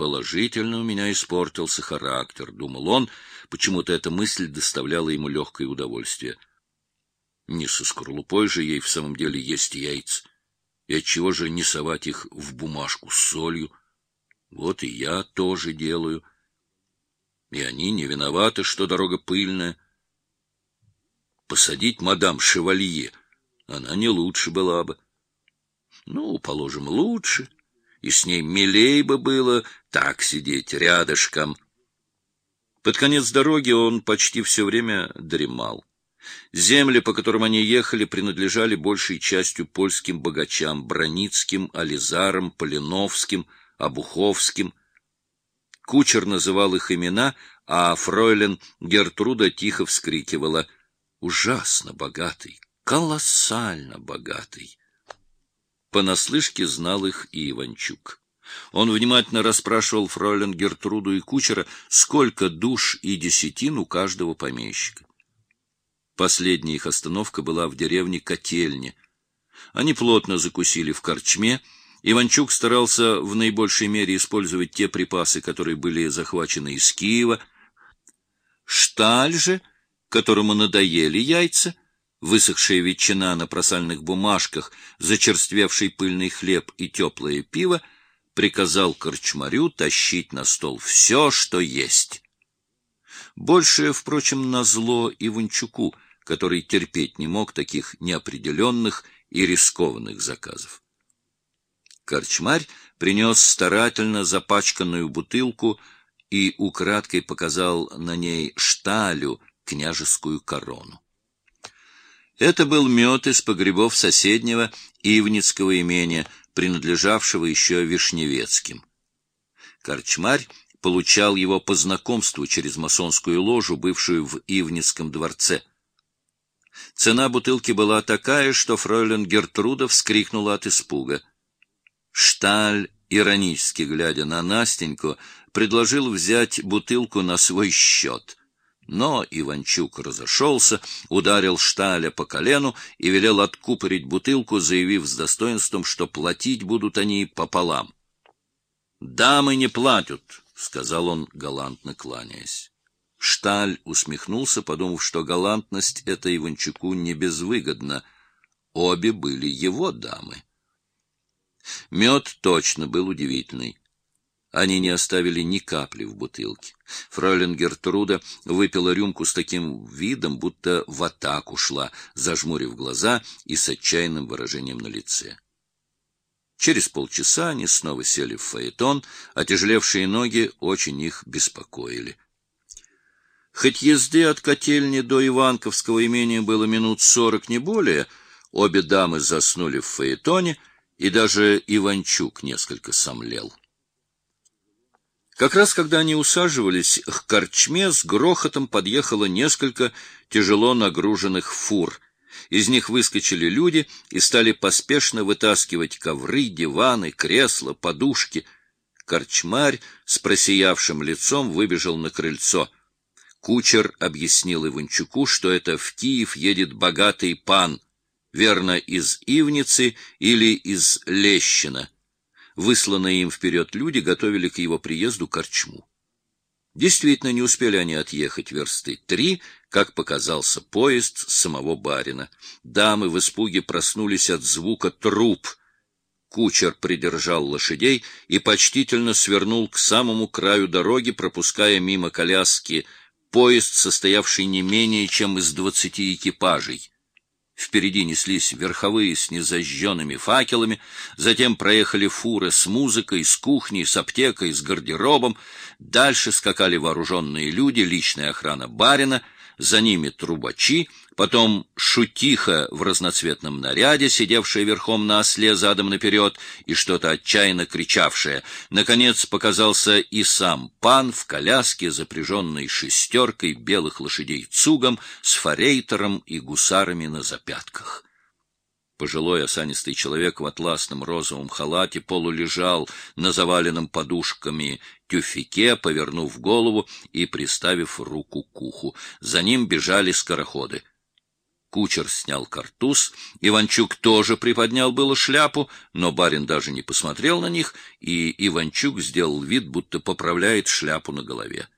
Положительно у меня испортился характер, — думал он. Почему-то эта мысль доставляла ему легкое удовольствие. Не со скорлупой же ей в самом деле есть яйца. И отчего же не совать их в бумажку с солью? Вот и я тоже делаю. И они не виноваты, что дорога пыльная. Посадить мадам Шевалье она не лучше была бы. Ну, положим, лучше. И с ней милей бы было так сидеть рядышком. Под конец дороги он почти все время дремал. Земли, по которым они ехали, принадлежали большей частью польским богачам — Броницким, Ализарам, Полиновским, Обуховским. Кучер называл их имена, а фройлен Гертруда тихо вскрикивала «Ужасно богатый, колоссально богатый». Понаслышке знал их и Иванчук. Он внимательно расспрашивал фройлен Гертруду и кучера, сколько душ и десятин у каждого помещика. Последняя их остановка была в деревне Котельне. Они плотно закусили в корчме. Иванчук старался в наибольшей мере использовать те припасы, которые были захвачены из Киева. Шталь же, которому надоели яйца, высохшая ветчина на просальных бумажках, зачерствевший пыльный хлеб и теплое пиво, приказал корчмарю тащить на стол все, что есть. Больше, впрочем, назло Иванчуку, который терпеть не мог таких неопределенных и рискованных заказов. Корчмарь принес старательно запачканную бутылку и украдкой показал на ней шталю княжескую корону. Это был мед из погребов соседнего Ивницкого имения, принадлежавшего еще Вишневецким. Корчмарь получал его по знакомству через масонскую ложу, бывшую в Ивницком дворце. Цена бутылки была такая, что фройлен Гертруда вскрикнула от испуга. Шталь, иронически глядя на Настеньку, предложил взять бутылку на свой счет — но Иванчук разошелся, ударил Шталя по колену и велел откупорить бутылку, заявив с достоинством, что платить будут они пополам. — Дамы не платят, — сказал он, галантно кланяясь. Шталь усмехнулся, подумав, что галантность эта Иванчуку не безвыгодна. Обе были его дамы. Мед точно был удивительный. Они не оставили ни капли в бутылке. Фройлен Гертруда выпила рюмку с таким видом, будто в атаку шла, зажмурив глаза и с отчаянным выражением на лице. Через полчаса они снова сели в фаэтон, отяжелевшие ноги очень их беспокоили. Хоть езды от котельни до Иванковского имения было минут сорок, не более, обе дамы заснули в фаэтоне, и даже Иванчук несколько сомлел. Как раз когда они усаживались к корчме, с грохотом подъехало несколько тяжело нагруженных фур. Из них выскочили люди и стали поспешно вытаскивать ковры, диваны, кресла, подушки. Корчмарь с просиявшим лицом выбежал на крыльцо. Кучер объяснил Иванчуку, что это в Киев едет богатый пан, верно, из Ивницы или из Лещина. Высланные им вперед люди готовили к его приезду корчму. Действительно, не успели они отъехать версты три, как показался поезд самого барина. Дамы в испуге проснулись от звука труп. Кучер придержал лошадей и почтительно свернул к самому краю дороги, пропуская мимо коляски поезд, состоявший не менее чем из двадцати экипажей. Впереди неслись верховые с незажженными факелами, затем проехали фуры с музыкой, с кухней, с аптекой, с гардеробом, дальше скакали вооруженные люди, личная охрана барина — за ними трубачи, потом шутиха в разноцветном наряде, сидевшая верхом на осле задом наперед и что-то отчаянно кричавшая. Наконец показался и сам пан в коляске, запряженной шестеркой белых лошадей цугом, с форейтером и гусарами на запятках. Пожилой осанистый человек в атласном розовом халате полулежал на заваленном подушками тюфике, повернув голову и приставив руку к уху. За ним бежали скороходы. Кучер снял картуз, Иванчук тоже приподнял было шляпу, но барин даже не посмотрел на них, и Иванчук сделал вид, будто поправляет шляпу на голове.